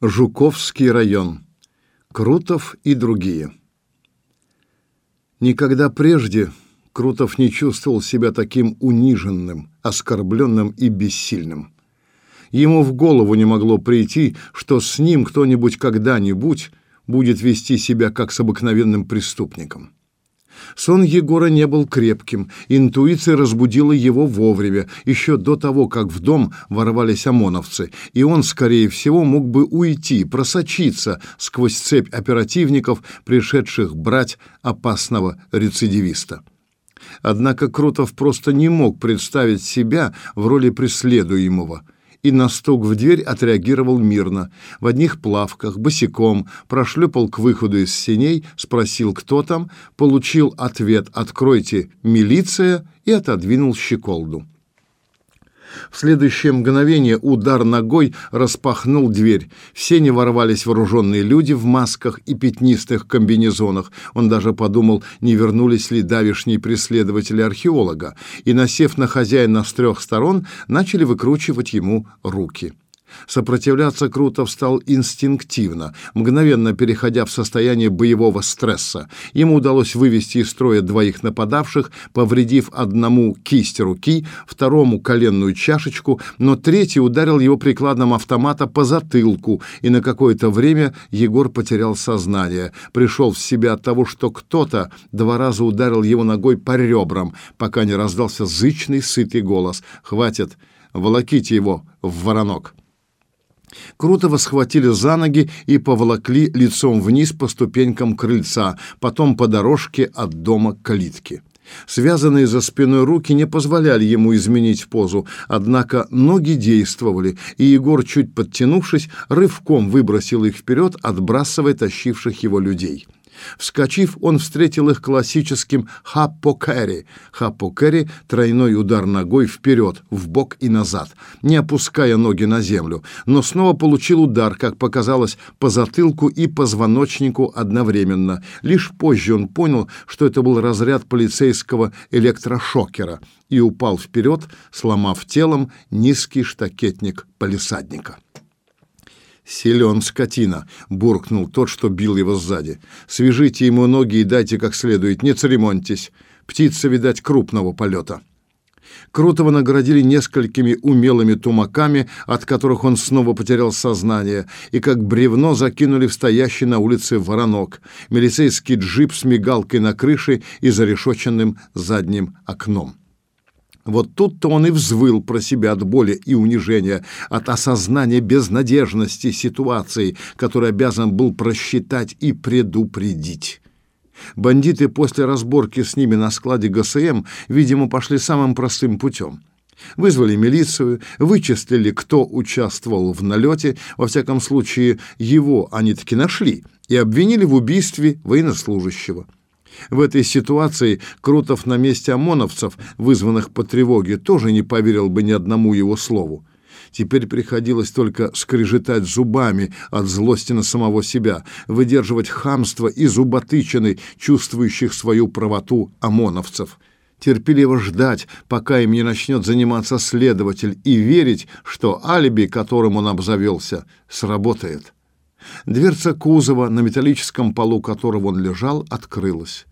Жуковский район. Крутов и другие. Никогда прежде Крутов не чувствовал себя таким униженным, оскорбленным и бессильным. Ему в голову не могло прийти, что с ним кто-нибудь когда-нибудь будет вести себя как с обыкновенным преступником. Сон Егора не был крепким, интуиция разбудила его вовремя, еще до того, как в дом ворвались ОМОНовцы, и он, скорее всего, мог бы уйти, просочиться сквозь цепь оперативников, пришедших брать опасного рецидивиста. Однако Крутов просто не мог представить себя в роли преследуемого – и на стук в дверь отреагировал мирно. В одних плавках, босиком, прошлепал к выходу из сеней, спросил, кто там, получил ответ «Откройте, милиция» и отодвинул щеколду. В следующее мгновение удар ногой распахнул дверь. Все не ворвались вооруженные люди в масках и пятнистых комбинезонах. Он даже подумал, не вернулись ли давишние преследователи археолога, и, насев на хозяина с трех сторон, начали выкручивать ему руки. Сопротивляться Крутов стал инстинктивно, мгновенно переходя в состояние боевого стресса. Ему удалось вывести из строя двоих нападавших, повредив одному кисть руки, второму коленную чашечку, но третий ударил его прикладом автомата по затылку, и на какое-то время Егор потерял сознание. Пришел в себя от того, что кто-то два раза ударил его ногой по ребрам, пока не раздался зычный, сытый голос. «Хватит! Волоките его в воронок!» Крутого схватили за ноги и поволокли лицом вниз по ступенькам крыльца, потом по дорожке от дома к калитке. Связанные за спиной руки не позволяли ему изменить позу, однако ноги действовали, и Егор, чуть подтянувшись, рывком выбросил их вперед, отбрасывая тащивших его людей. Вскочив, он встретил их классическим хаппокэри. Хаппокэри — тройной удар ногой вперед, в бок и назад, не опуская ноги на землю, но снова получил удар, как показалось, по затылку и позвоночнику одновременно. Лишь позже он понял, что это был разряд полицейского электрошокера и упал вперед, сломав телом низкий штакетник полисадника. «Силен, скотина!» — буркнул тот, что бил его сзади. «Свяжите ему ноги и дайте как следует, не церемоньтесь. Птица, видать, крупного полета». Крутого наградили несколькими умелыми тумаками, от которых он снова потерял сознание, и как бревно закинули в стоящий на улице воронок, милицейский джип с мигалкой на крыше и зарешоченным задним окном. Вот тут-то он и взвыл про себя от боли и унижения, от осознания безнадежности ситуации, которую обязан был просчитать и предупредить. Бандиты после разборки с ними на складе ГСМ, видимо, пошли самым простым путем. Вызвали милицию, вычислили, кто участвовал в налете, во всяком случае, его они таки нашли, и обвинили в убийстве военнослужащего. В этой ситуации Крутов на месте ОМОНовцев, вызванных по тревоге, тоже не поверил бы ни одному его слову. Теперь приходилось только скрежетать зубами от злости на самого себя, выдерживать хамство и зуботычины, чувствующих свою правоту ОМОНовцев. Терпеливо ждать, пока им не начнет заниматься следователь, и верить, что алиби, которым он обзавелся, сработает. Дверца кузова, на металлическом полу которого он лежал, открылась.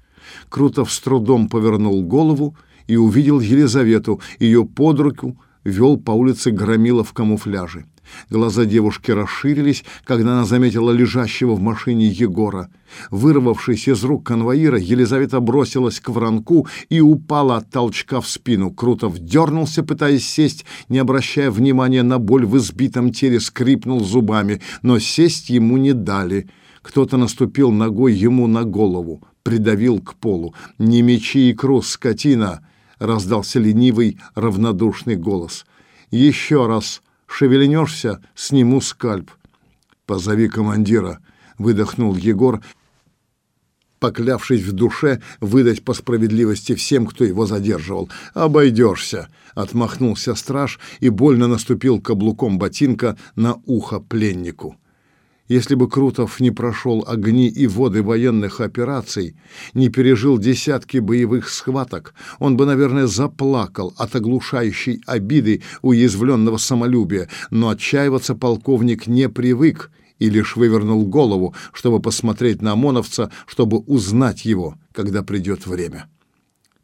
Крутов с трудом повернул голову и увидел Елизавету. Ее под руку вел по улице Громила в камуфляже. Глаза девушки расширились, когда она заметила лежащего в машине Егора. Вырвавшись из рук конвоира, Елизавета бросилась к вранку и упала от толчка в спину. Крутов дернулся, пытаясь сесть, не обращая внимания на боль в избитом теле, скрипнул зубами, но сесть ему не дали. Кто-то наступил ногой ему на голову придавил к полу. «Не мечи икру, скотина!» — раздался ленивый, равнодушный голос. «Еще раз шевельнешься, сниму скальп». «Позови командира», — выдохнул Егор, поклявшись в душе выдать по справедливости всем, кто его задерживал. «Обойдешься», — отмахнулся страж и больно наступил каблуком ботинка на ухо пленнику. Если бы Крутов не прошел огни и воды военных операций, не пережил десятки боевых схваток, он бы, наверное, заплакал от оглушающей обиды уязвленного самолюбия, но отчаиваться полковник не привык и лишь вывернул голову, чтобы посмотреть на ОМОНовца, чтобы узнать его, когда придет время.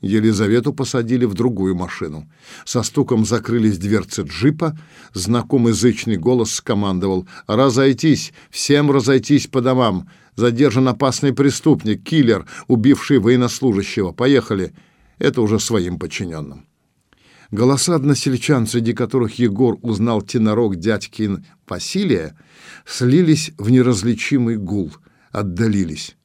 Елизавету посадили в другую машину. Со стуком закрылись дверцы джипа. Знакомый зычный голос скомандовал «Разойтись! Всем разойтись по домам! Задержан опасный преступник, киллер, убивший военнослужащего. Поехали!» Это уже своим подчиненным. Голоса односельчан, среди которых Егор узнал тенорок дядькин Василия, слились в неразличимый гул, отдалились.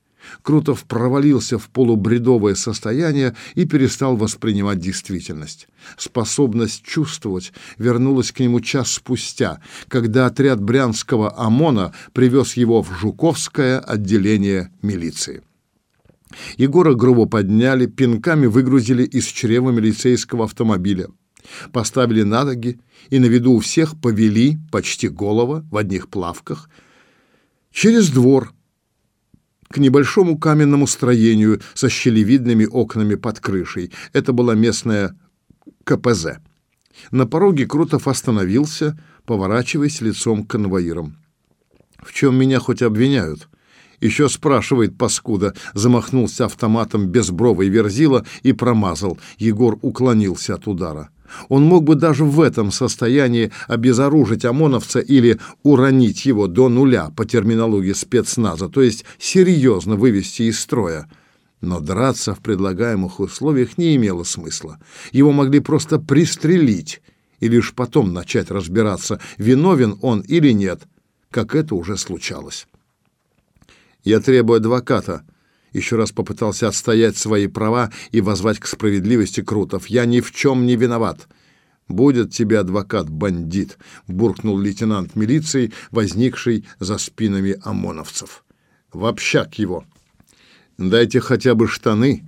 Крутов провалился в полубредовое состояние и перестал воспринимать действительность. Способность чувствовать вернулась к нему час спустя, когда отряд брянского ОМОНа привез его в Жуковское отделение милиции. Егора грубо подняли, пинками выгрузили из чрева милицейского автомобиля, поставили на ноги и на виду у всех повели, почти голова, в одних плавках, через двор, к небольшому каменному строению со щелевидными окнами под крышей. Это была местная КПЗ. На пороге Крутов остановился, поворачиваясь лицом к конвоирам. «В чем меня хоть обвиняют?» Еще спрашивает паскуда, замахнулся автоматом безбровый верзила и промазал. Егор уклонился от удара. Он мог бы даже в этом состоянии обезоружить ОМОНовца или уронить его до нуля по терминологии спецназа, то есть серьезно вывести из строя. Но драться в предлагаемых условиях не имело смысла. Его могли просто пристрелить и лишь потом начать разбираться, виновен он или нет, как это уже случалось. «Я требую адвоката», еще раз попытался отстоять свои права и возвать к справедливости Крутов. «Я ни в чем не виноват». «Будет тебе адвокат, бандит», — буркнул лейтенант милиции, возникший за спинами ОМОНовцев. «В общак его». «Дайте хотя бы штаны»,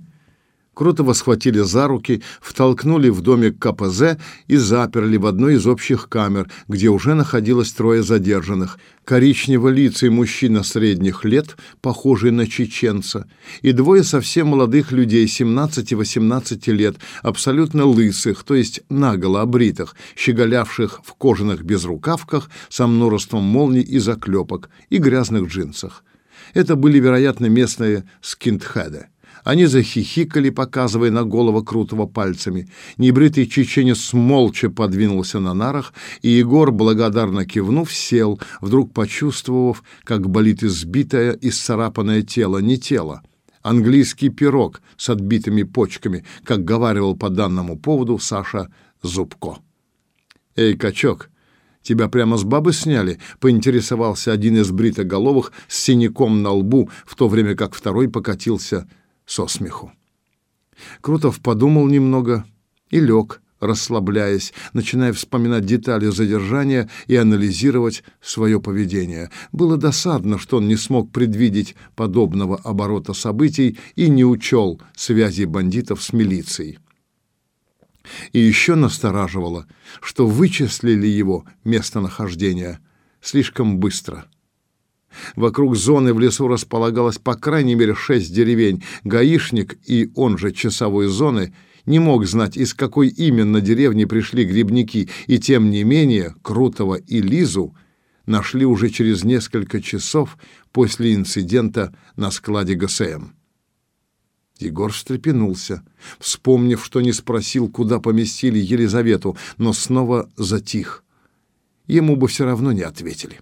Крутого схватили за руки, втолкнули в домик КПЗ и заперли в одной из общих камер, где уже находилось трое задержанных. Коричнево-лицый мужчина средних лет, похожий на чеченца, и двое совсем молодых людей, 17-18 лет, абсолютно лысых, то есть наголо обритых, щеголявших в кожаных безрукавках со множеством молний и заклепок, и грязных джинсах. Это были, вероятно, местные скинтхеды. Они захихикали, показывая на голову Крутого пальцами. Небритый чеченец молча подвинулся на нарах, и Егор, благодарно кивнув, сел, вдруг почувствовав, как болит избитое и сцарапанное тело, не тело. Английский пирог с отбитыми почками, как говаривал по данному поводу Саша Зубко. «Эй, качок, тебя прямо с бабы сняли?» — поинтересовался один из бритоголовых с синяком на лбу, в то время как второй покатился со смеху. Крутов подумал немного и лег, расслабляясь, начиная вспоминать детали задержания и анализировать свое поведение. Было досадно, что он не смог предвидеть подобного оборота событий и не учел связи бандитов с милицией. И еще настораживало, что вычислили его местонахождение слишком быстро – Вокруг зоны в лесу располагалось по крайней мере шесть деревень. Гаишник и он же часовой зоны не мог знать, из какой именно деревни пришли грибники, и тем не менее Крутого и Лизу нашли уже через несколько часов после инцидента на складе ГСМ. Егор встрепенулся, вспомнив, что не спросил, куда поместили Елизавету, но снова затих. Ему бы все равно не ответили.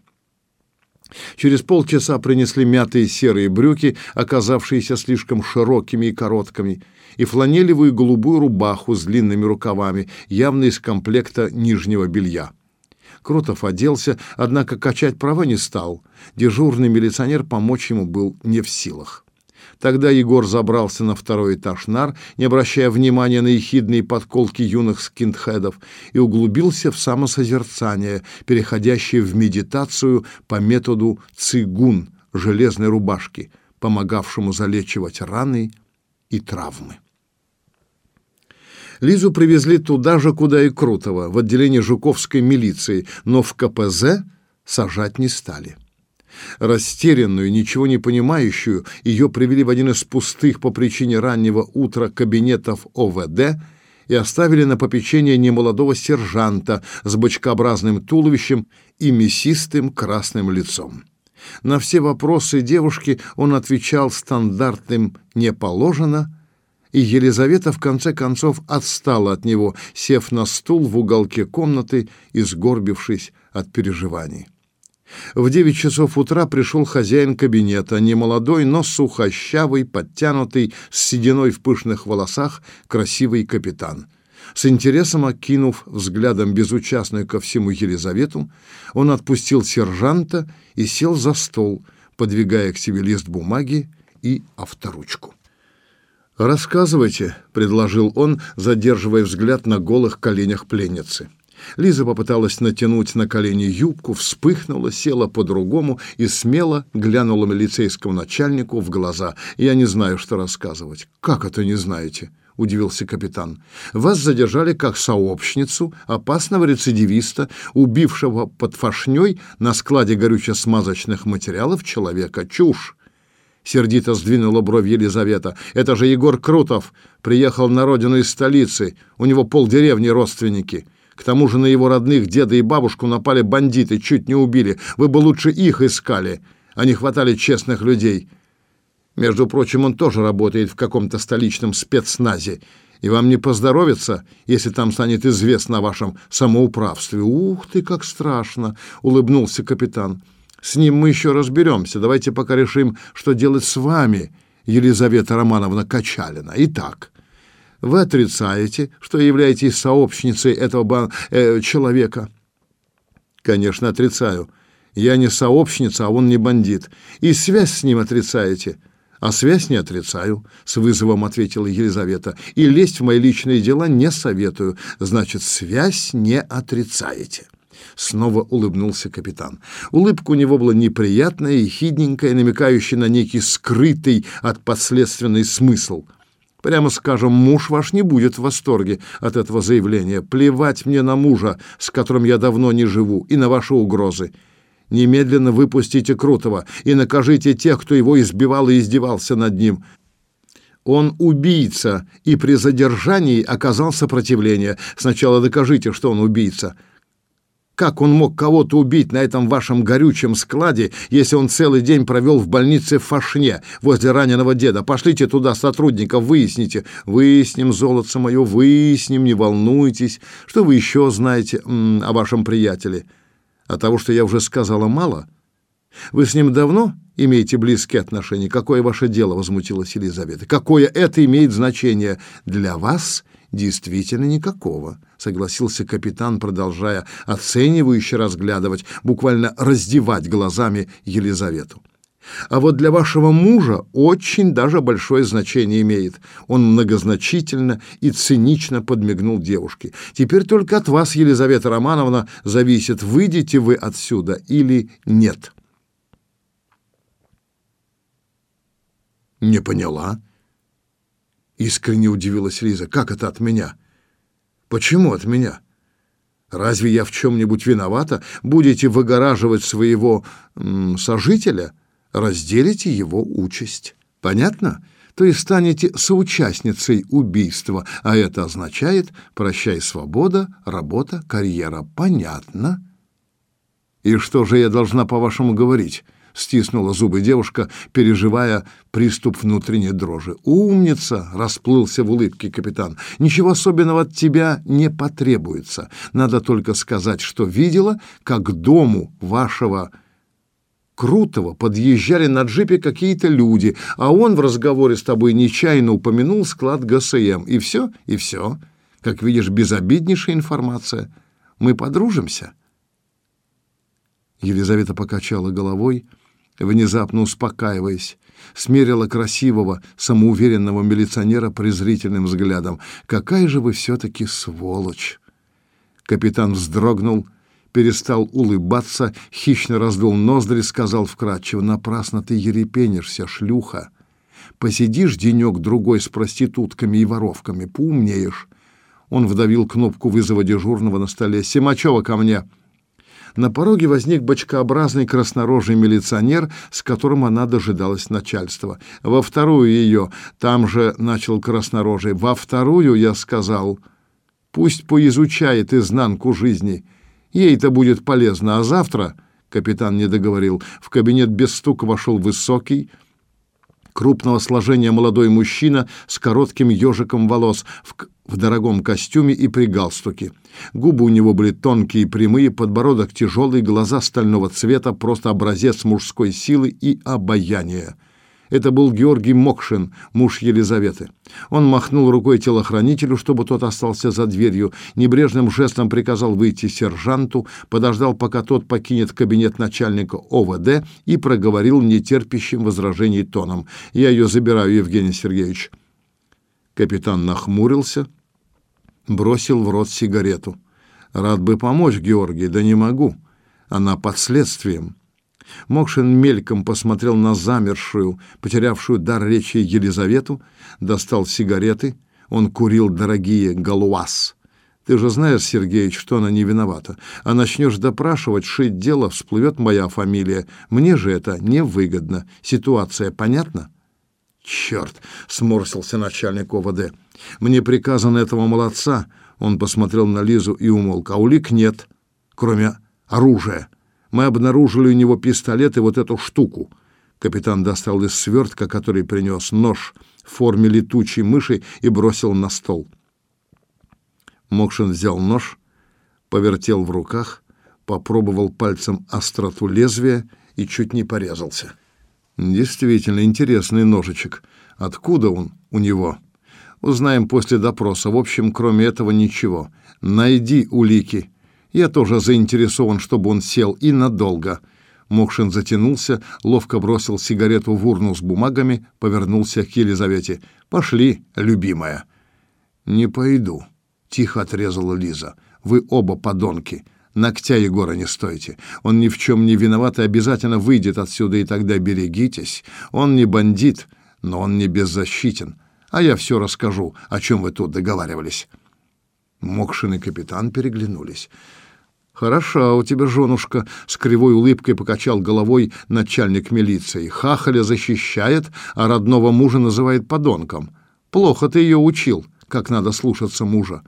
Через полчаса принесли мятые серые брюки, оказавшиеся слишком широкими и короткими, и фланелевую голубую рубаху с длинными рукавами, явно из комплекта нижнего белья. Крутов оделся, однако качать права не стал. Дежурный милиционер помочь ему был не в силах. Тогда Егор забрался на второй этаж нар, не обращая внимания на ехидные подколки юных скинхедов, и углубился в самосозерцание, переходящее в медитацию по методу цигун, железной рубашки, помогавшему залечивать раны и травмы. Лизу привезли туда же, куда и Крутого, в отделение Жуковской милиции, но в КПЗ сажать не стали. Растерянную, ничего не понимающую, ее привели в один из пустых по причине раннего утра кабинетов ОВД и оставили на попечение немолодого сержанта с бочкообразным туловищем и мясистым красным лицом. На все вопросы девушки он отвечал стандартным «не положено», и Елизавета в конце концов отстала от него, сев на стул в уголке комнаты и сгорбившись от переживаний. В девять часов утра пришел хозяин кабинета, немолодой, но сухощавый, подтянутый, с сединой в пышных волосах, красивый капитан. С интересом окинув взглядом безучастную ко всему Елизавету, он отпустил сержанта и сел за стол, подвигая к себе лист бумаги и авторучку. «Рассказывайте», — предложил он, задерживая взгляд на голых коленях пленницы. Лиза попыталась натянуть на колени юбку, вспыхнула, села по-другому и смело глянула милицейскому начальнику в глаза. «Я не знаю, что рассказывать». «Как это не знаете?» — удивился капитан. «Вас задержали как сообщницу опасного рецидивиста, убившего под фашней на складе горюче-смазочных материалов человека. Чушь!» Сердито сдвинула бровь Елизавета. «Это же Егор Крутов! Приехал на родину из столицы. У него полдеревни родственники. К тому же на его родных деда и бабушку напали бандиты, чуть не убили. Вы бы лучше их искали, а не хватали честных людей. Между прочим, он тоже работает в каком-то столичном спецназе. И вам не поздоровится, если там станет известно о вашем самоуправстве. Ух ты, как страшно!» — улыбнулся капитан. С ним мы еще разберемся. Давайте пока решим, что делать с вами, Елизавета Романовна Качалина. Итак, вы отрицаете, что являетесь сообщницей этого бан э, человека? Конечно, отрицаю. Я не сообщница, а он не бандит. И связь с ним отрицаете. А связь не отрицаю, с вызовом ответила Елизавета. И лезть в мои личные дела не советую. Значит, связь не отрицаете. Снова улыбнулся капитан. Улыбка у него была неприятная и хидненькая, намекающая на некий скрытый от последственный смысл. Прямо скажем, муж ваш не будет в восторге от этого заявления. Плевать мне на мужа, с которым я давно не живу, и на ваши угрозы. Немедленно выпустите Крутого и накажите тех, кто его избивал и издевался над ним. Он убийца, и при задержании оказал сопротивление. Сначала докажите, что он убийца. Как он мог кого-то убить на этом вашем горючем складе, если он целый день провел в больнице в Фашне возле раненого деда? Пошлите туда сотрудников, выясните. Выясним, золотце мое, выясним, не волнуйтесь. Что вы еще знаете м, о вашем приятеле? А того, что я уже сказала, мало? Вы с ним давно имеете близкие отношения? Какое ваше дело, возмутилась Елизавета? Какое это имеет значение для вас Действительно никакого, согласился капитан, продолжая оценивающе разглядывать, буквально раздевать глазами Елизавету. А вот для вашего мужа очень даже большое значение имеет. Он многозначительно и цинично подмигнул девушке. Теперь только от вас, Елизавета Романовна, зависит, выйдете вы отсюда или нет. Не поняла, Искренне удивилась Лиза. Как это от меня? Почему от меня? Разве я в чем-нибудь виновата? Будете выгораживать своего м, сожителя, разделите его участь. Понятно? То есть станете соучастницей убийства, а это означает прощай свобода, работа, карьера. Понятно? И что же я должна по-вашему говорить? Стиснула зубы девушка, переживая приступ внутренней дрожи. Умница, расплылся в улыбке капитан. Ничего особенного от тебя не потребуется. Надо только сказать, что видела, как к дому вашего Крутого подъезжали на джипе какие-то люди, а он в разговоре с тобой нечаянно упомянул склад ГСМ. И все, и все. Как видишь, безобиднейшая информация. Мы подружимся. Елизавета покачала головой, внезапно успокаиваясь, смерила красивого, самоуверенного милиционера презрительным взглядом. «Какая же вы все-таки сволочь!» Капитан вздрогнул, перестал улыбаться, хищно раздул ноздри, сказал вкратчиво, «Напрасно ты ерепенишься, шлюха! Посидишь денек-другой с проститутками и воровками, поумнеешь!» Он вдавил кнопку вызова дежурного на столе. «Семачева ко мне!» На пороге возник бочкообразный краснорожий милиционер, с которым она дожидалась начальства. Во вторую ее, там же начал краснорожий, во вторую я сказал, пусть поизучает изнанку жизни. Ей это будет полезно, а завтра, Капитан не договорил. В кабинет без стука вошел высокий, крупного сложения молодой мужчина с коротким ежиком волос в, в дорогом костюме и при галстуке. Губы у него были тонкие и прямые, подбородок тяжелый, глаза стального цвета, просто образец мужской силы и обаяния. Это был Георгий Мокшин, муж Елизаветы. Он махнул рукой телохранителю, чтобы тот остался за дверью, небрежным жестом приказал выйти сержанту, подождал, пока тот покинет кабинет начальника ОВД и проговорил нетерпящим возражений тоном. «Я ее забираю, Евгений Сергеевич». Капитан нахмурился, бросил в рот сигарету. «Рад бы помочь, Георгий, да не могу. Она под следствием». Мокшин мельком посмотрел на замершую, потерявшую дар речи Елизавету, достал сигареты. Он курил дорогие галуаз. Ты же знаешь, Сергеич, что она не виновата. А начнешь допрашивать, шить дело, всплывет моя фамилия. Мне же это невыгодно. Ситуация понятна? Черт! сморщился начальник ОВД. Мне приказано этого молодца. Он посмотрел на Лизу и умолк. А улик нет, кроме оружия. Мы обнаружили у него пистолет и вот эту штуку. Капитан достал из свертка, который принес, нож в форме летучей мыши и бросил на стол. Мокшин взял нож, повертел в руках, попробовал пальцем остроту лезвия и чуть не порезался. Действительно интересный ножичек. Откуда он у него? Узнаем после допроса. В общем, кроме этого ничего. Найди улики я тоже заинтересован, чтобы он сел и надолго. Мокшин затянулся, ловко бросил сигарету в урну с бумагами, повернулся к Елизавете. «Пошли, любимая». «Не пойду», — тихо отрезала Лиза. «Вы оба подонки. Ногтя Егора не стойте. Он ни в чем не виноват и обязательно выйдет отсюда, и тогда берегитесь. Он не бандит, но он не беззащитен. А я все расскажу, о чем вы тут договаривались». Мокшин и капитан переглянулись. «Хороша у тебя женушка», — с кривой улыбкой покачал головой начальник милиции. «Хахаля защищает, а родного мужа называет подонком. Плохо ты ее учил, как надо слушаться мужа».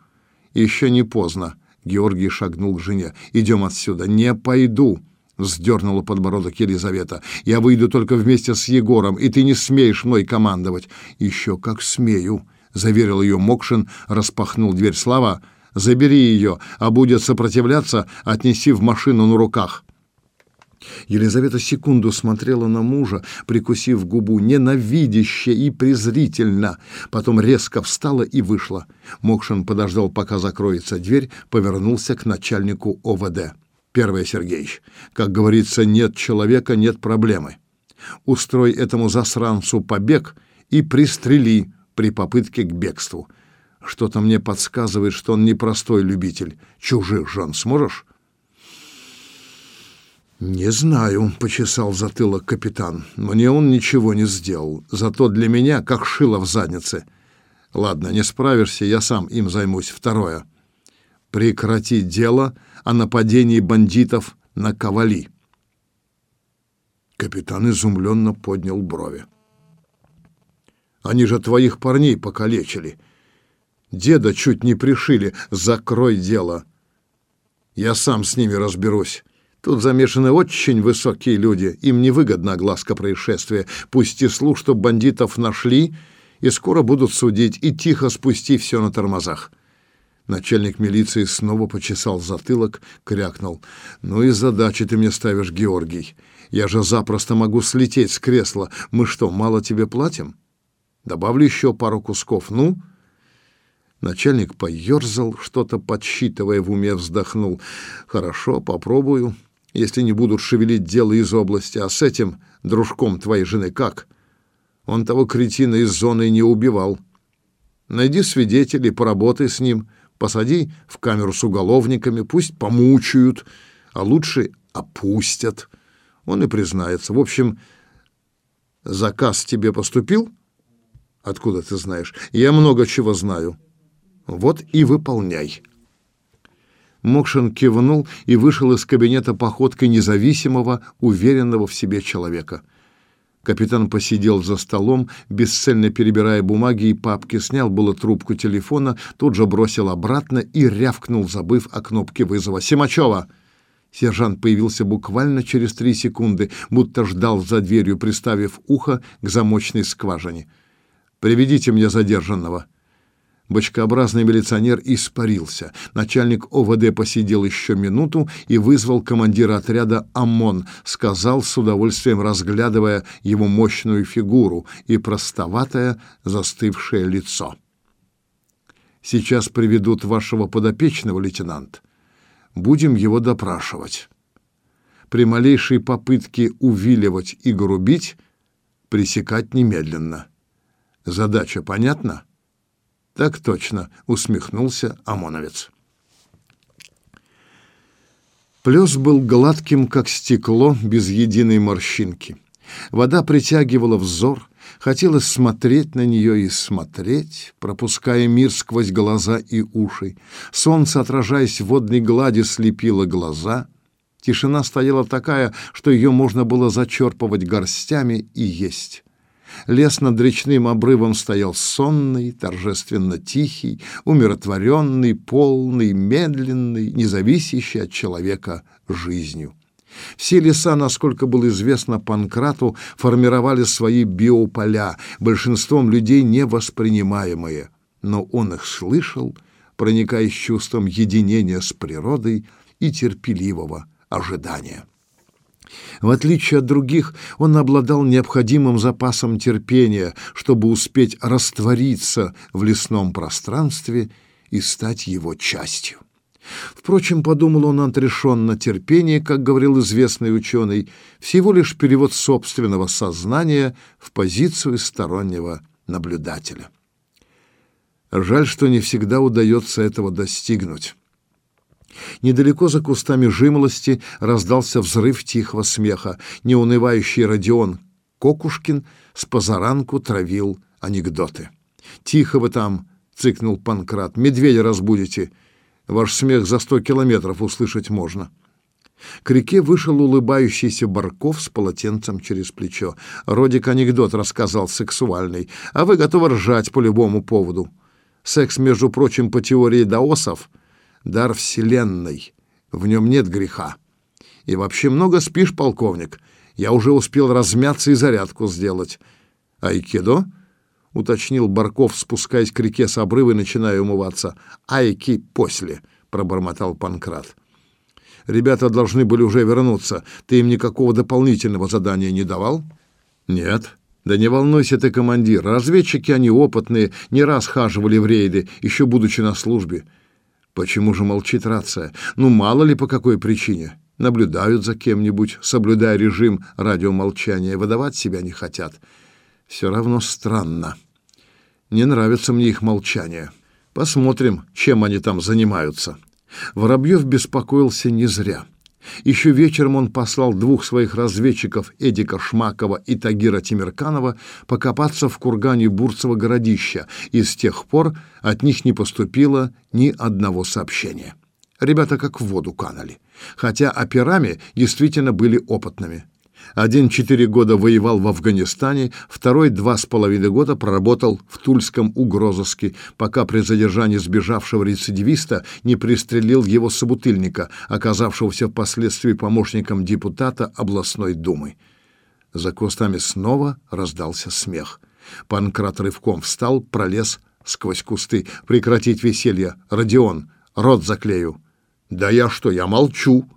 «Еще не поздно», — Георгий шагнул к жене. «Идем отсюда». «Не пойду», — вздернула подбородок Елизавета. «Я выйду только вместе с Егором, и ты не смеешь мной командовать». «Еще как смею», — заверил ее Мокшин, распахнул дверь. «Слава, Забери ее, а будет сопротивляться, отнеси в машину на руках». Елизавета секунду смотрела на мужа, прикусив губу, ненавидяще и презрительно. Потом резко встала и вышла. Мокшин подождал, пока закроется дверь, повернулся к начальнику ОВД. «Первое, Сергеевич, как говорится, нет человека, нет проблемы. Устрой этому засранцу побег и пристрели при попытке к бегству. Что-то мне подсказывает, что он непростой любитель. Чужих жен сможешь? «Не знаю», — почесал затылок капитан. «Мне он ничего не сделал. Зато для меня как шило в заднице. Ладно, не справишься, я сам им займусь. Второе. Прекратить дело о нападении бандитов на Ковали». Капитан изумленно поднял брови. «Они же твоих парней покалечили. Деда чуть не пришили. Закрой дело. Я сам с ними разберусь. Тут замешаны очень высокие люди. Им невыгодна огласка происшествия. Пусти слух, что бандитов нашли, и скоро будут судить, и тихо спусти все на тормозах. Начальник милиции снова почесал затылок, крякнул. «Ну и задачи ты мне ставишь, Георгий. Я же запросто могу слететь с кресла. Мы что, мало тебе платим? Добавлю еще пару кусков. Ну?» Начальник поерзал, что-то подсчитывая в уме, вздохнул. «Хорошо, попробую, если не будут шевелить дело из области. А с этим дружком твоей жены как? Он того кретина из зоны не убивал. Найди свидетелей, поработай с ним, посади в камеру с уголовниками, пусть помучают, а лучше опустят. Он и признается. В общем, заказ тебе поступил?» Откуда ты знаешь? Я много чего знаю. Вот и выполняй. Мокшин кивнул и вышел из кабинета походкой независимого, уверенного в себе человека. Капитан посидел за столом, бесцельно перебирая бумаги и папки, снял было трубку телефона, тут же бросил обратно и рявкнул, забыв о кнопке вызова. «Семачева! Сержант появился буквально через три секунды, будто ждал за дверью, приставив ухо к замочной скважине. «Приведите мне задержанного». Бочкообразный милиционер испарился. Начальник ОВД посидел еще минуту и вызвал командира отряда ОМОН, сказал с удовольствием, разглядывая его мощную фигуру и простоватое застывшее лицо. «Сейчас приведут вашего подопечного, лейтенант. Будем его допрашивать. При малейшей попытке увиливать и грубить пресекать немедленно. Задача понятна?» Так точно, усмехнулся ОМОНовец. Плес был гладким, как стекло, без единой морщинки. Вода притягивала взор, хотелось смотреть на нее и смотреть, пропуская мир сквозь глаза и уши. Солнце, отражаясь в водной глади, слепило глаза. Тишина стояла такая, что ее можно было зачерпывать горстями и есть. Лес над речным обрывом стоял сонный, торжественно тихий, умиротворенный, полный, медленный, независящий от человека жизнью. Все леса, насколько было известно Панкрату, формировали свои биополя, большинством людей невоспринимаемые, но он их слышал, проникаясь чувством единения с природой и терпеливого ожидания. В отличие от других, он обладал необходимым запасом терпения, чтобы успеть раствориться в лесном пространстве и стать его частью. Впрочем, подумал он отрешенно, терпение, как говорил известный ученый, всего лишь перевод собственного сознания в позицию стороннего наблюдателя. Жаль, что не всегда удается этого достигнуть. Недалеко за кустами жимолости раздался взрыв тихого смеха. Неунывающий Родион Кокушкин с позаранку травил анекдоты. «Тихо вы там!» — цыкнул Панкрат. «Медведя разбудите. Ваш смех за сто километров услышать можно». К реке вышел улыбающийся Барков с полотенцем через плечо. Родик анекдот рассказал сексуальный, а вы готовы ржать по любому поводу. Секс, между прочим, по теории даосов — дар вселенной. В нем нет греха. И вообще много спишь, полковник. Я уже успел размяться и зарядку сделать. Айкидо? уточнил Барков, спускаясь к реке с обрыва и начиная умываться. Айки после, пробормотал Панкрат. Ребята должны были уже вернуться. Ты им никакого дополнительного задания не давал? Нет. Да не волнуйся ты, командир. Разведчики они опытные, не раз хаживали в рейды, еще будучи на службе. Почему же молчит рация? Ну, мало ли по какой причине. Наблюдают за кем-нибудь, соблюдая режим радиомолчания, выдавать себя не хотят. Все равно странно. Не нравится мне их молчание. Посмотрим, чем они там занимаются. Воробьев беспокоился не зря. Еще вечером он послал двух своих разведчиков Эдика Шмакова и Тагира Тимирканова покопаться в кургане Бурцева городища, и с тех пор от них не поступило ни одного сообщения. Ребята как в воду канули, хотя операми действительно были опытными. Один четыре года воевал в Афганистане, второй два с половиной года проработал в Тульском угрозыске, пока при задержании сбежавшего рецидивиста не пристрелил его собутыльника, оказавшегося впоследствии помощником депутата областной думы. За кустами снова раздался смех. Панкрат рывком встал, пролез сквозь кусты. «Прекратить веселье! Родион! Рот заклею!» «Да я что, я молчу!»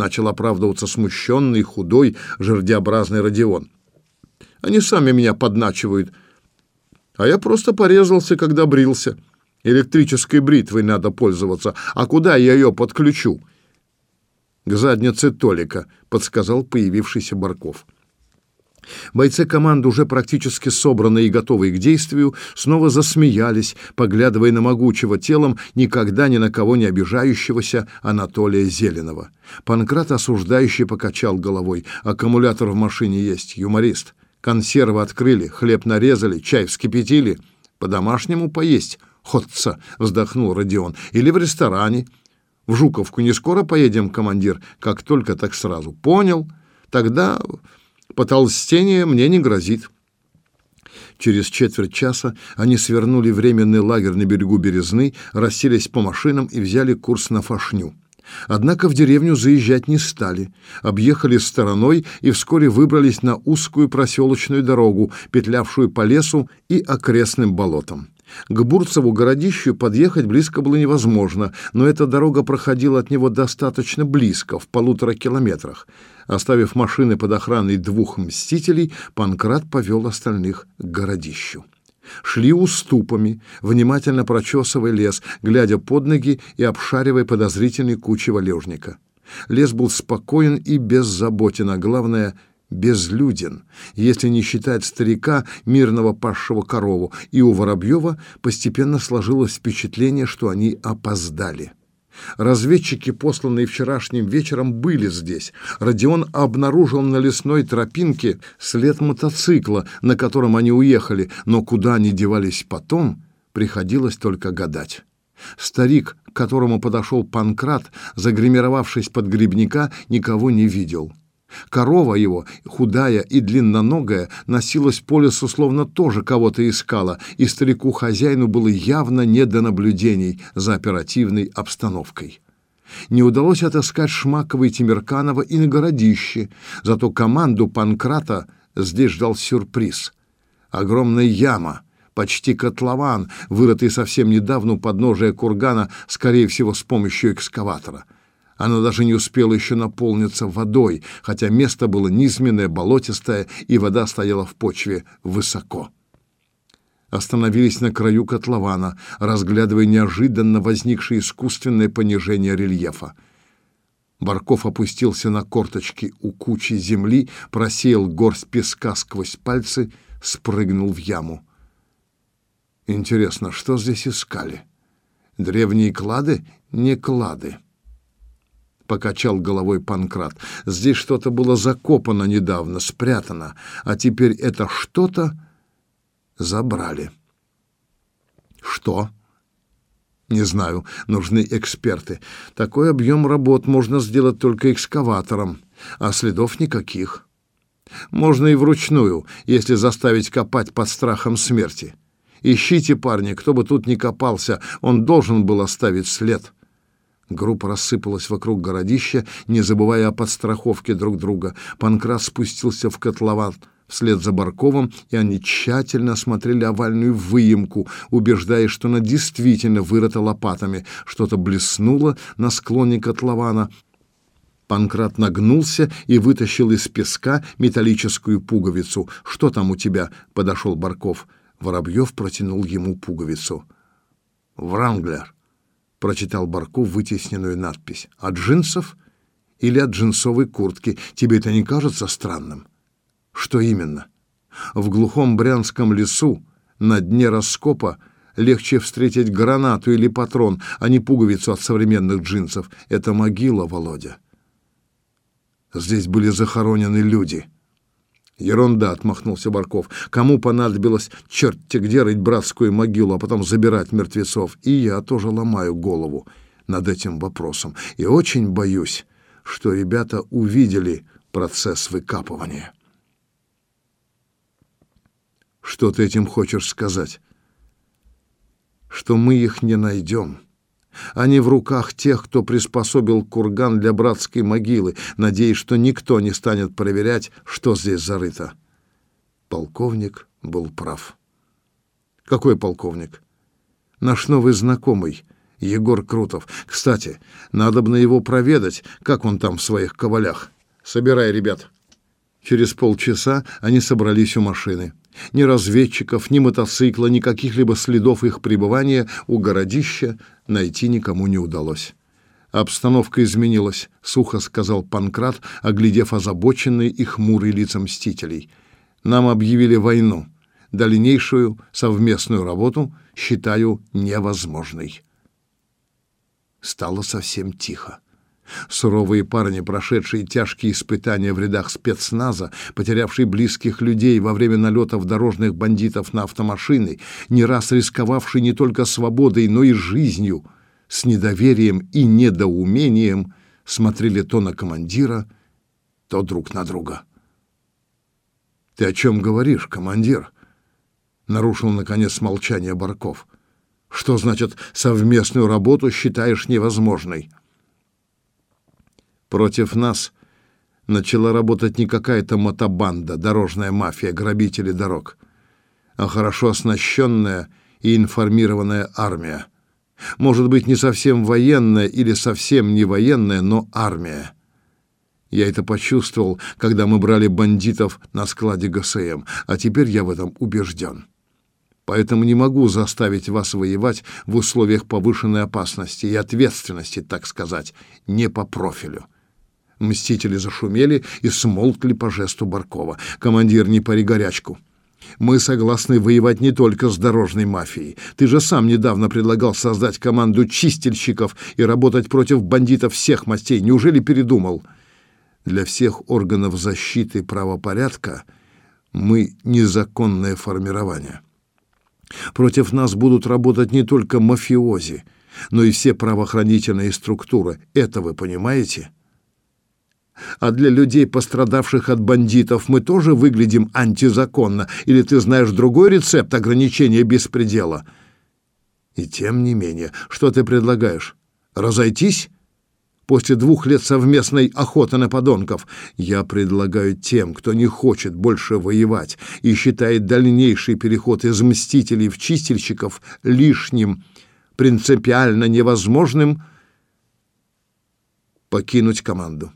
Начал оправдываться смущенный, худой, жердеобразный Родион. Они сами меня подначивают. А я просто порезался, когда брился. Электрической бритвой надо пользоваться. А куда я ее подключу? К заднице Толика, подсказал появившийся Барков. Бойцы команды, уже практически собранные и готовые к действию, снова засмеялись, поглядывая на могучего телом, никогда ни на кого не обижающегося Анатолия Зеленого. Панкрат осуждающий покачал головой. «Аккумулятор в машине есть, юморист. Консервы открыли, хлеб нарезали, чай вскипятили. По-домашнему поесть. Ходца!» — вздохнул Родион. «Или в ресторане. В Жуковку не скоро поедем, командир? Как только, так сразу. Понял? Тогда Потолстение мне не грозит. Через четверть часа они свернули временный лагерь на берегу Березны, расселись по машинам и взяли курс на Фашню. Однако в деревню заезжать не стали, объехали стороной и вскоре выбрались на узкую проселочную дорогу, петлявшую по лесу и окрестным болотам. К Бурцеву городищу подъехать близко было невозможно, но эта дорога проходила от него достаточно близко, в полутора километрах. Оставив машины под охраной двух мстителей, Панкрат повел остальных к городищу. Шли уступами, внимательно прочесывая лес, глядя под ноги и обшаривая подозрительные кучи валежника. Лес был спокоен и беззаботен, а главное — безлюден, если не считать старика, мирного пасшего корову, и у Воробьева постепенно сложилось впечатление, что они опоздали. Разведчики, посланные вчерашним вечером, были здесь. Родион обнаружил на лесной тропинке след мотоцикла, на котором они уехали, но куда они девались потом, приходилось только гадать. Старик, к которому подошел Панкрат, загримировавшись под грибника, никого не видел. Корова его, худая и длинноногая, носилась по лесу, словно тоже кого-то искала, и старику-хозяину было явно не до наблюдений за оперативной обстановкой. Не удалось отыскать Шмакова и Тимирканова и на городище, зато команду Панкрата здесь ждал сюрприз. Огромная яма, почти котлован, вырытый совсем недавно у подножия кургана, скорее всего, с помощью экскаватора — она даже не успела еще наполниться водой, хотя место было низменное, болотистое, и вода стояла в почве высоко. Остановились на краю котлована, разглядывая неожиданно возникшее искусственное понижение рельефа. Барков опустился на корточки у кучи земли, просеял горсть песка сквозь пальцы, спрыгнул в яму. Интересно, что здесь искали? Древние клады? Не клады покачал головой Панкрат. Здесь что-то было закопано недавно, спрятано, а теперь это что-то забрали. Что? Не знаю, нужны эксперты. Такой объем работ можно сделать только экскаватором, а следов никаких. Можно и вручную, если заставить копать под страхом смерти. Ищите, парни, кто бы тут ни копался, он должен был оставить след. Группа рассыпалась вокруг городища, не забывая о подстраховке друг друга. Панкрас спустился в котлован вслед за Барковым, и они тщательно осмотрели овальную выемку, убеждаясь, что она действительно вырыта лопатами. Что-то блеснуло на склоне котлована. Панкрат нагнулся и вытащил из песка металлическую пуговицу. «Что там у тебя?» — подошел Барков. Воробьев протянул ему пуговицу. «Вранглер» прочитал Барков вытесненную надпись. От джинсов или от джинсовой куртки? Тебе это не кажется странным? Что именно? В глухом брянском лесу на дне раскопа легче встретить гранату или патрон, а не пуговицу от современных джинсов. Это могила, Володя. Здесь были захоронены люди. Ерунда, отмахнулся Барков. Кому понадобилось черт-те где рыть братскую могилу, а потом забирать мертвецов? И я тоже ломаю голову над этим вопросом. И очень боюсь, что ребята увидели процесс выкапывания. Что ты этим хочешь сказать? Что мы их не найдем. Они в руках тех, кто приспособил курган для братской могилы, надеясь, что никто не станет проверять, что здесь зарыто. Полковник был прав. Какой полковник? Наш новый знакомый, Егор Крутов. Кстати, надо бы на его проведать, как он там в своих ковалях. Собирай, ребят. Через полчаса они собрались у машины. Ни разведчиков, ни мотоцикла, ни каких-либо следов их пребывания у городища найти никому не удалось. Обстановка изменилась, сухо сказал Панкрат, оглядев озабоченные и хмурые лица мстителей. Нам объявили войну. Дальнейшую совместную работу считаю невозможной. Стало совсем тихо. Суровые парни, прошедшие тяжкие испытания в рядах спецназа, потерявшие близких людей во время налетов дорожных бандитов на автомашины, не раз рисковавшие не только свободой, но и жизнью, с недоверием и недоумением смотрели то на командира, то друг на друга. «Ты о чем говоришь, командир?» — нарушил, наконец, молчание Барков. «Что значит совместную работу считаешь невозможной?» Против нас начала работать не какая-то мотобанда, дорожная мафия, грабители дорог, а хорошо оснащенная и информированная армия. Может быть, не совсем военная или совсем не военная, но армия. Я это почувствовал, когда мы брали бандитов на складе ГСМ, а теперь я в этом убежден. Поэтому не могу заставить вас воевать в условиях повышенной опасности и ответственности, так сказать, не по профилю. Мстители зашумели и смолкли по жесту Баркова. Командир, не пари горячку. Мы согласны воевать не только с дорожной мафией. Ты же сам недавно предлагал создать команду чистильщиков и работать против бандитов всех мастей. Неужели передумал? Для всех органов защиты правопорядка мы незаконное формирование. Против нас будут работать не только мафиози, но и все правоохранительные структуры. Это вы понимаете? А для людей, пострадавших от бандитов, мы тоже выглядим антизаконно. Или ты знаешь другой рецепт ограничения беспредела? И тем не менее, что ты предлагаешь? Разойтись? После двух лет совместной охоты на подонков я предлагаю тем, кто не хочет больше воевать и считает дальнейший переход из мстителей в чистильщиков лишним, принципиально невозможным, покинуть команду.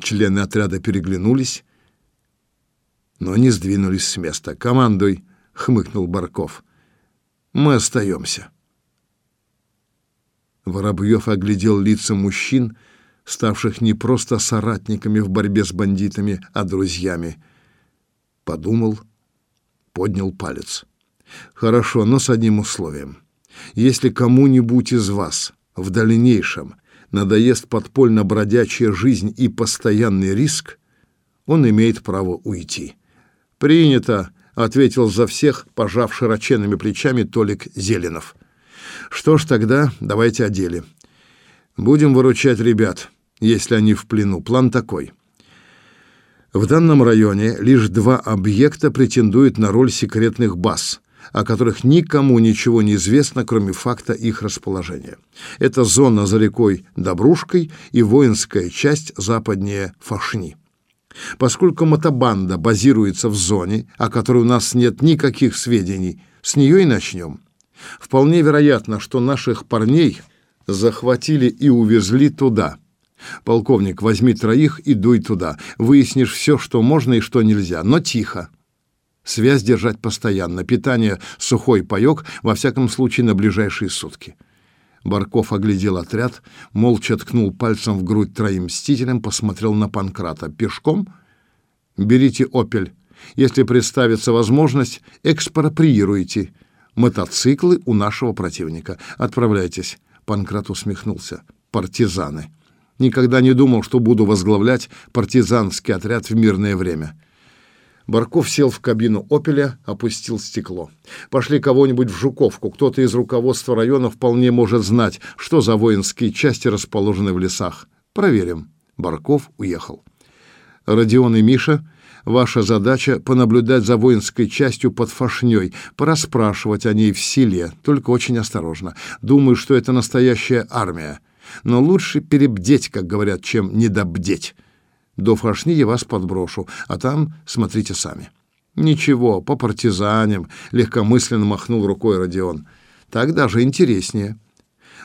Члены отряда переглянулись, но не сдвинулись с места. «Командуй!» — хмыкнул Барков. «Мы остаемся». Воробьев оглядел лица мужчин, ставших не просто соратниками в борьбе с бандитами, а друзьями. Подумал, поднял палец. «Хорошо, но с одним условием. Если кому-нибудь из вас в дальнейшем надоест подпольно-бродячая жизнь и постоянный риск, он имеет право уйти. «Принято», — ответил за всех, пожав широченными плечами Толик Зеленов. «Что ж тогда, давайте о деле. Будем выручать ребят, если они в плену. План такой». В данном районе лишь два объекта претендуют на роль секретных баз — о которых никому ничего не известно, кроме факта их расположения. Это зона за рекой Добрушкой и воинская часть западнее Фашни. Поскольку мотобанда базируется в зоне, о которой у нас нет никаких сведений, с нее и начнем. Вполне вероятно, что наших парней захватили и увезли туда. Полковник, возьми троих и дуй туда. Выяснишь все, что можно и что нельзя, но тихо. Связь держать постоянно, питание сухой паёк, во всяком случае на ближайшие сутки. Барков оглядел отряд, молча ткнул пальцем в грудь троим мстителям, посмотрел на Панкрата. «Пешком? Берите «Опель». Если представится возможность, экспроприируйте. Мотоциклы у нашего противника. Отправляйтесь». Панкрат усмехнулся. «Партизаны. Никогда не думал, что буду возглавлять партизанский отряд в мирное время». Барков сел в кабину «Опеля», опустил стекло. «Пошли кого-нибудь в Жуковку. Кто-то из руководства района вполне может знать, что за воинские части расположены в лесах. Проверим». Барков уехал. «Родион и Миша, ваша задача — понаблюдать за воинской частью под Фашней, порасспрашивать о ней в селе, только очень осторожно. Думаю, что это настоящая армия. Но лучше перебдеть, как говорят, чем недобдеть». До Фашни я вас подброшу, а там смотрите сами». «Ничего, по партизаням», — легкомысленно махнул рукой Родион. «Так даже интереснее».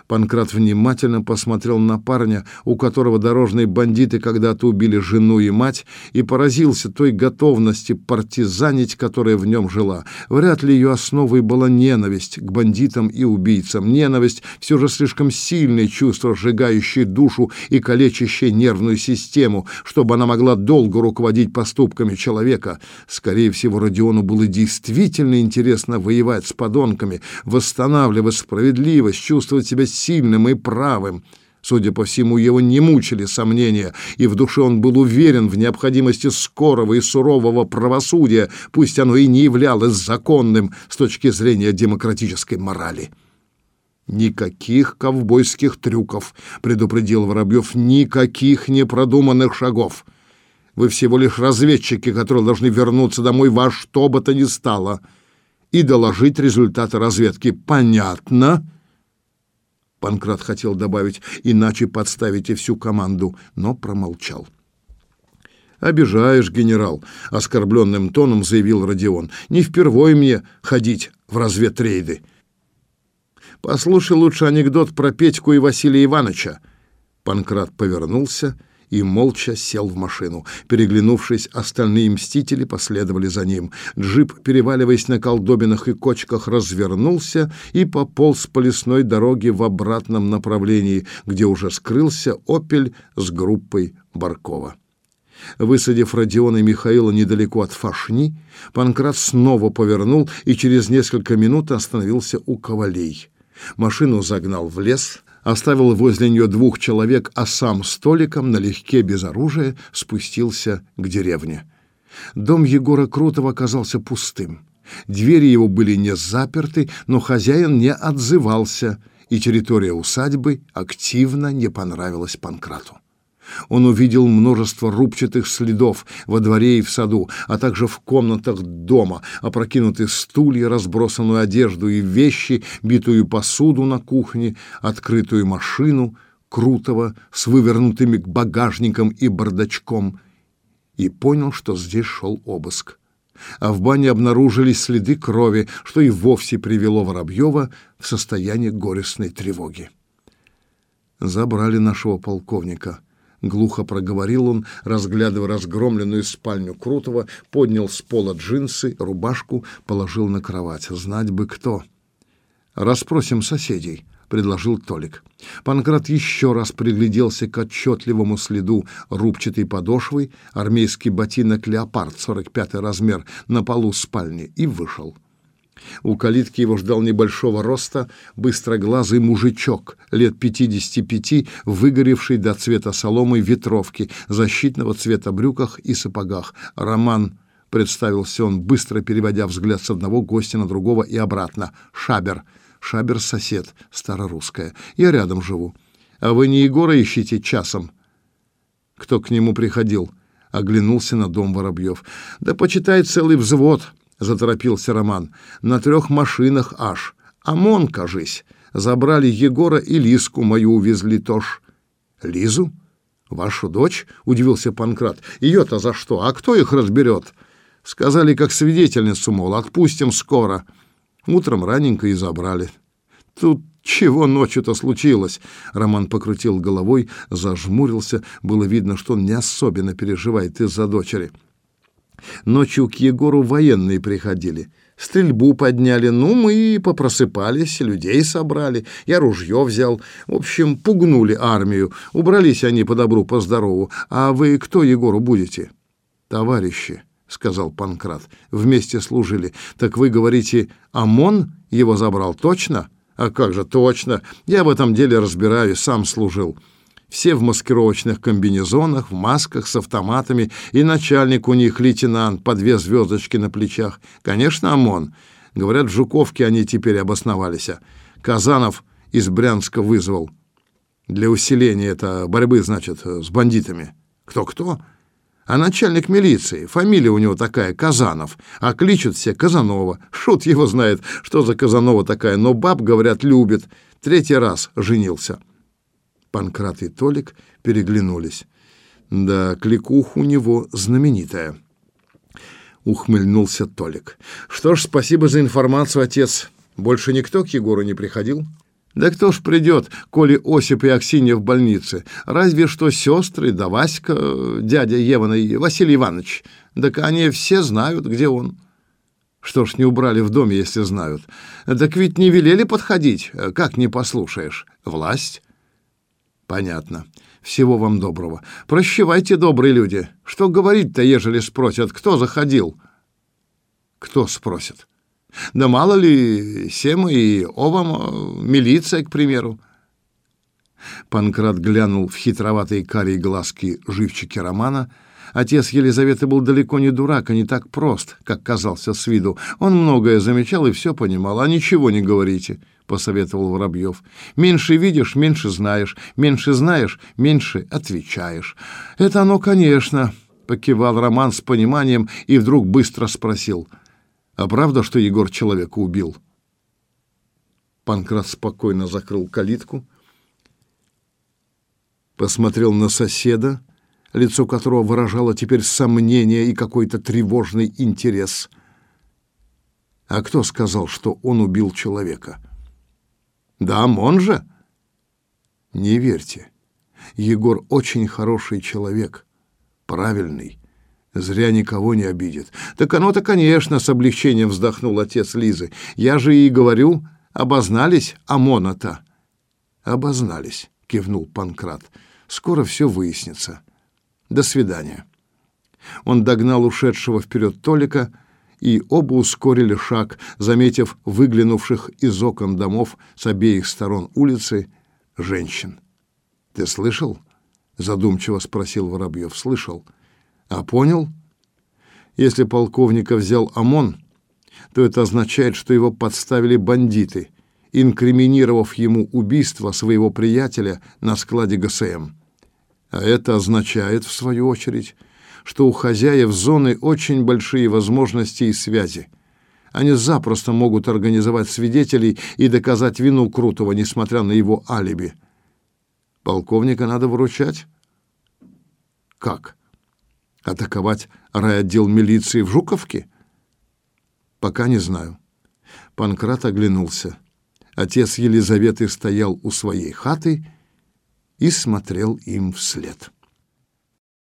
Панкрат внимательно посмотрел на парня, у которого дорожные бандиты когда-то убили жену и мать, и поразился той готовности партизанить, которая в нем жила. Вряд ли ее основой была ненависть к бандитам и убийцам. Ненависть — все же слишком сильное чувство, сжигающее душу и калечащее нервную систему, чтобы она могла долго руководить поступками человека. Скорее всего, Родиону было действительно интересно воевать с подонками, восстанавливать справедливость, чувствовать себя сильным и правым. Судя по всему, его не мучили сомнения, и в душе он был уверен в необходимости скорого и сурового правосудия, пусть оно и не являлось законным с точки зрения демократической морали. «Никаких ковбойских трюков», — предупредил Воробьев, — «никаких непродуманных шагов. Вы всего лишь разведчики, которые должны вернуться домой во что бы то ни стало и доложить результаты разведки. Понятно?» Панкрат хотел добавить, иначе подставите всю команду, но промолчал. «Обижаешь, генерал», — оскорбленным тоном заявил Родион. «Не впервой мне ходить в разведрейды». «Послушай лучше анекдот про Петьку и Василия Ивановича». Панкрат повернулся и молча сел в машину. Переглянувшись, остальные мстители последовали за ним. Джип, переваливаясь на колдобинах и кочках, развернулся и пополз по лесной дороге в обратном направлении, где уже скрылся «Опель» с группой Баркова. Высадив Родиона и Михаила недалеко от Фашни, Панкрат снова повернул и через несколько минут остановился у Ковалей. Машину загнал в лес, оставил возле нее двух человек, а сам столиком налегке без оружия спустился к деревне. Дом Егора Крутого оказался пустым. Двери его были не заперты, но хозяин не отзывался, и территория усадьбы активно не понравилась Панкрату. Он увидел множество рубчатых следов во дворе и в саду, а также в комнатах дома, опрокинутые стулья, разбросанную одежду и вещи, битую посуду на кухне, открытую машину Крутого с вывернутыми к багажникам и бардачком, и понял, что здесь шел обыск. А в бане обнаружились следы крови, что и вовсе привело Воробьева в состояние горестной тревоги. Забрали нашего полковника — глухо проговорил он, разглядывая разгромленную спальню Крутого, поднял с пола джинсы, рубашку, положил на кровать. Знать бы кто. Расспросим соседей, предложил Толик. Панкрат еще раз пригляделся к отчетливому следу рубчатой подошвы, армейский ботинок леопард 45 размер на полу спальни и вышел. У калитки его ждал небольшого роста, быстроглазый мужичок, лет 55, выгоревший до цвета соломы ветровки, защитного цвета брюках и сапогах. Роман, представился он, быстро переводя взгляд с одного гостя на другого и обратно. Шабер. Шабер сосед, старорусская. Я рядом живу. А вы не Егора ищете часом? Кто к нему приходил? Оглянулся на дом Воробьев. Да почитай целый взвод заторопился Роман. На трех машинах аж. ОМОН, кажись. Забрали Егора и Лиску мою увезли тоже. Лизу? Вашу дочь? Удивился Панкрат. Ее-то за что? А кто их разберет? Сказали, как свидетельницу, мол, отпустим скоро. Утром раненько и забрали. Тут чего ночью-то случилось? Роман покрутил головой, зажмурился. Было видно, что он не особенно переживает из-за дочери. Ночью к Егору военные приходили. Стрельбу подняли, ну, мы и попросыпались, людей собрали, я ружье взял. В общем, пугнули армию. Убрались они по добру, по здорову. А вы кто Егору будете? Товарищи, сказал Панкрат. Вместе служили. Так вы говорите, ОМОН его забрал точно? А как же точно? Я в этом деле разбираюсь, сам служил. Все в маскировочных комбинезонах, в масках с автоматами, и начальник у них лейтенант по две звездочки на плечах. Конечно, ОМОН. Говорят, в Жуковке они теперь обосновались. Казанов из Брянска вызвал. Для усиления это борьбы, значит, с бандитами. Кто-кто? А начальник милиции, фамилия у него такая, Казанов, а кличут все Казанова. Шут его знает, что за Казанова такая, но баб, говорят, любит. Третий раз женился. Панкрат и Толик переглянулись. Да, кликуха у него знаменитая. Ухмыльнулся Толик. Что ж, спасибо за информацию, отец. Больше никто к Егору не приходил? Да кто ж придет, коли Осип и Аксинья в больнице? Разве что сестры, да Васька, дядя Евана и Василий Иванович. Так они все знают, где он. Что ж не убрали в доме, если знают? Так ведь не велели подходить, как не послушаешь. Власть. Понятно. Всего вам доброго. Прощавайте, добрые люди. Что говорить-то, ежели спросят, кто заходил? Кто спросит? Да мало ли, сема и овам, милиция, к примеру. Панкрат глянул в хитроватые карие глазки живчики Романа. Отец Елизаветы был далеко не дурак, а не так прост, как казался с виду. Он многое замечал и все понимал. А ничего не говорите. — посоветовал Воробьев. «Меньше видишь, меньше знаешь, меньше знаешь, меньше отвечаешь». «Это оно, конечно», — покивал Роман с пониманием и вдруг быстро спросил. «А правда, что Егор человека убил?» Панкрат спокойно закрыл калитку, посмотрел на соседа, лицо которого выражало теперь сомнение и какой-то тревожный интерес. А кто сказал, что он убил человека? Да, он же. Не верьте. Егор очень хороший человек, правильный. Зря никого не обидит. Так оно-то, конечно, с облегчением вздохнул отец Лизы. Я же и говорю, обознались ОМОНа-то. Обознались, кивнул Панкрат. Скоро все выяснится. До свидания. Он догнал ушедшего вперед Толика, и оба ускорили шаг, заметив выглянувших из окон домов с обеих сторон улицы женщин. Ты слышал? задумчиво спросил Воробьев. Слышал. А понял? Если полковника взял ОМОН, то это означает, что его подставили бандиты, инкриминировав ему убийство своего приятеля на складе ГСМ. А это означает, в свою очередь, что у хозяев зоны очень большие возможности и связи. Они запросто могут организовать свидетелей и доказать вину Крутого, несмотря на его алиби. Полковника надо выручать. Как? Атаковать райотдел милиции в Жуковке? Пока не знаю. Панкрат оглянулся. Отец Елизаветы стоял у своей хаты и смотрел им вслед.